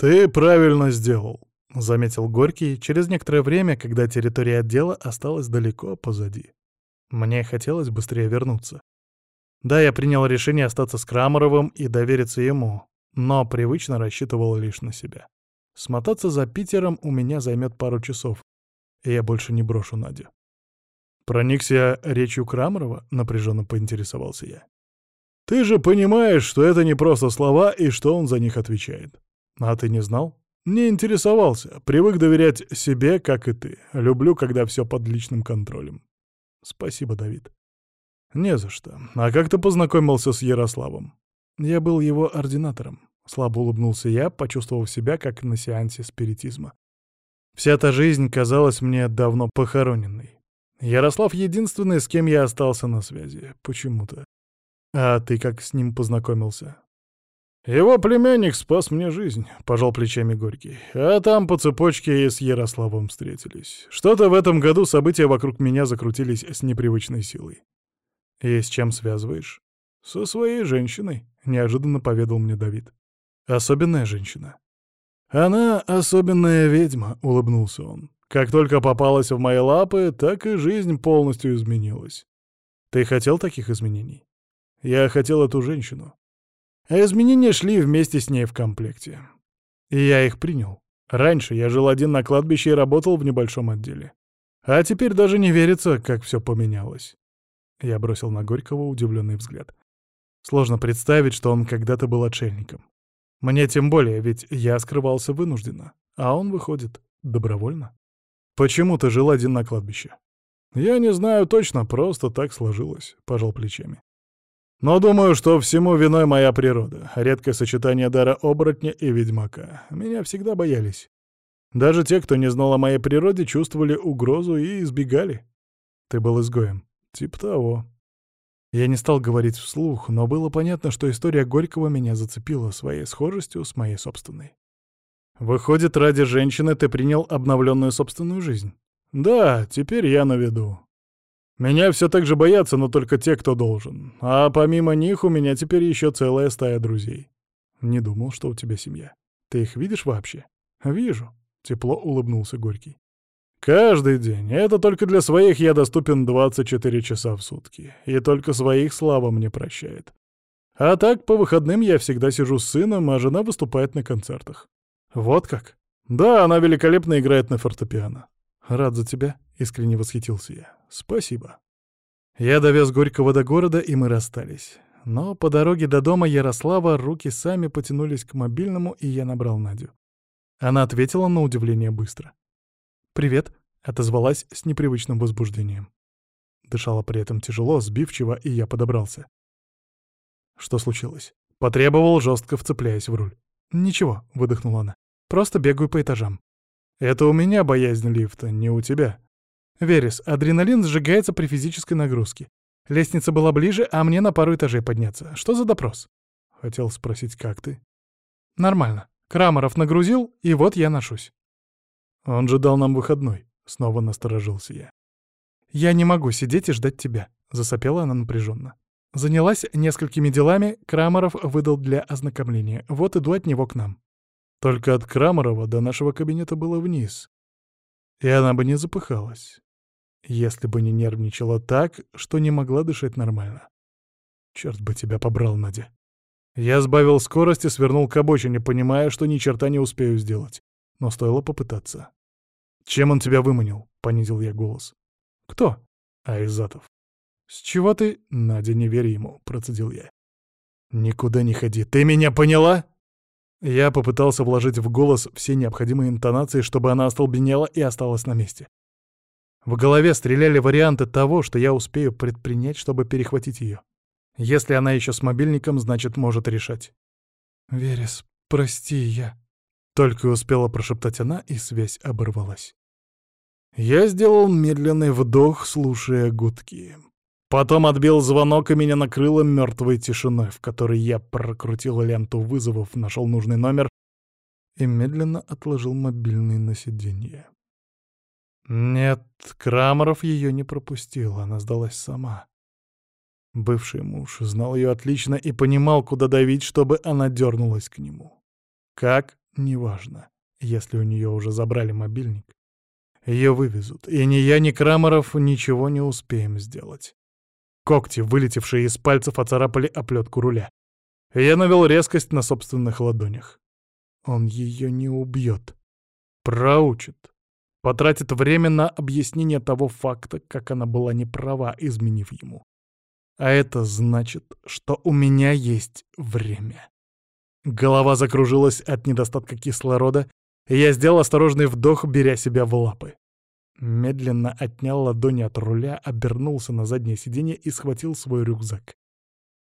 «Ты правильно сделал», — заметил Горький через некоторое время, когда территория отдела осталась далеко позади. Мне хотелось быстрее вернуться. Да, я принял решение остаться с Крамаровым и довериться ему, но привычно рассчитывал лишь на себя. Смотаться за Питером у меня займет пару часов, и я больше не брошу Надю. Проникся речью Крамарова, напряженно поинтересовался я. Ты же понимаешь, что это не просто слова и что он за них отвечает. А ты не знал? Не интересовался, привык доверять себе, как и ты. Люблю, когда все под личным контролем. Спасибо, Давид. Не за что. А как ты познакомился с Ярославом? Я был его ординатором. Слабо улыбнулся я, почувствовав себя, как на сеансе спиритизма. Вся та жизнь казалась мне давно похороненной. Ярослав — единственный, с кем я остался на связи. Почему-то. А ты как с ним познакомился? Его племянник спас мне жизнь, — пожал плечами Горький. А там по цепочке и с Ярославом встретились. Что-то в этом году события вокруг меня закрутились с непривычной силой. И с чем связываешь? Со своей женщиной, — неожиданно поведал мне Давид. Особенная женщина. Она особенная ведьма, — улыбнулся он. Как только попалась в мои лапы, так и жизнь полностью изменилась. Ты хотел таких изменений? Я хотел эту женщину. А изменения шли вместе с ней в комплекте. И я их принял. Раньше я жил один на кладбище и работал в небольшом отделе. А теперь даже не верится, как все поменялось. Я бросил на Горького удивленный взгляд. Сложно представить, что он когда-то был отшельником. Мне тем более, ведь я скрывался вынужденно, а он выходит добровольно. Почему ты жил один на кладбище? Я не знаю точно, просто так сложилось, пожал плечами. Но думаю, что всему виной моя природа, редкое сочетание дара оборотня и ведьмака. Меня всегда боялись. Даже те, кто не знал о моей природе, чувствовали угрозу и избегали. Ты был изгоем. Тип того. Я не стал говорить вслух, но было понятно, что история Горького меня зацепила своей схожестью с моей собственной. Выходит, ради женщины ты принял обновленную собственную жизнь? Да, теперь я на виду. Меня все так же боятся, но только те, кто должен. А помимо них у меня теперь еще целая стая друзей. Не думал, что у тебя семья. Ты их видишь вообще? Вижу. Тепло улыбнулся Горький. Каждый день. Это только для своих я доступен 24 часа в сутки. И только своих слава мне прощает. А так, по выходным я всегда сижу с сыном, а жена выступает на концертах. Вот как? Да, она великолепно играет на фортепиано. Рад за тебя, искренне восхитился я. Спасибо. Я довез Горького до города, и мы расстались. Но по дороге до дома Ярослава руки сами потянулись к мобильному, и я набрал Надю. Она ответила на удивление быстро. «Привет», — отозвалась с непривычным возбуждением. Дышала при этом тяжело, сбивчиво, и я подобрался. Что случилось? Потребовал, жестко вцепляясь в руль. «Ничего», — выдохнула она. «Просто бегаю по этажам». Это у меня боязнь лифта, не у тебя. Верес, адреналин сжигается при физической нагрузке. Лестница была ближе, а мне на пару этажей подняться. Что за допрос? Хотел спросить, как ты? Нормально. Крамаров нагрузил, и вот я ношусь. Он же дал нам выходной. Снова насторожился я. Я не могу сидеть и ждать тебя, засопела она напряженно. Занялась несколькими делами, Крамаров выдал для ознакомления. Вот иду от него к нам. Только от Крамарова до нашего кабинета было вниз. И она бы не запыхалась, если бы не нервничала так, что не могла дышать нормально. Черт бы тебя побрал, Надя. Я сбавил скорость и свернул к обочине, понимая, что ни черта не успею сделать. Но стоило попытаться. «Чем он тебя выманил?» — понизил я голос. «Кто?» «Айзатов». «С чего ты...» «Надя, не верь ему», — процедил я. «Никуда не ходи. Ты меня поняла?» Я попытался вложить в голос все необходимые интонации, чтобы она остолбенела и осталась на месте. В голове стреляли варианты того, что я успею предпринять, чтобы перехватить ее. Если она еще с мобильником, значит, может решать. «Верес, прости, я...» Только успела прошептать она, и связь оборвалась. Я сделал медленный вдох, слушая гудки. Потом отбил звонок, и меня накрыло мертвой тишиной, в которой я прокрутил ленту вызовов, нашел нужный номер и медленно отложил мобильный на сиденье. Нет, Крамаров ее не пропустил, она сдалась сама. Бывший муж знал ее отлично и понимал, куда давить, чтобы она дернулась к нему. Как? неважно, если у нее уже забрали мобильник. Ее вывезут, и ни я, ни Крамаров ничего не успеем сделать. Когти, вылетевшие из пальцев, оцарапали оплетку руля. Я навел резкость на собственных ладонях. Он ее не убьет. Проучит. Потратит время на объяснение того факта, как она была неправа, изменив ему. А это значит, что у меня есть время. Голова закружилась от недостатка кислорода, и я сделал осторожный вдох, беря себя в лапы. Медленно отнял ладони от руля, обернулся на заднее сиденье и схватил свой рюкзак.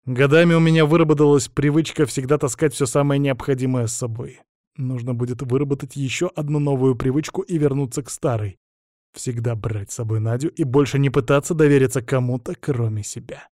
Годами у меня выработалась привычка всегда таскать все самое необходимое с собой. Нужно будет выработать еще одну новую привычку и вернуться к старой. Всегда брать с собой Надю и больше не пытаться довериться кому-то, кроме себя.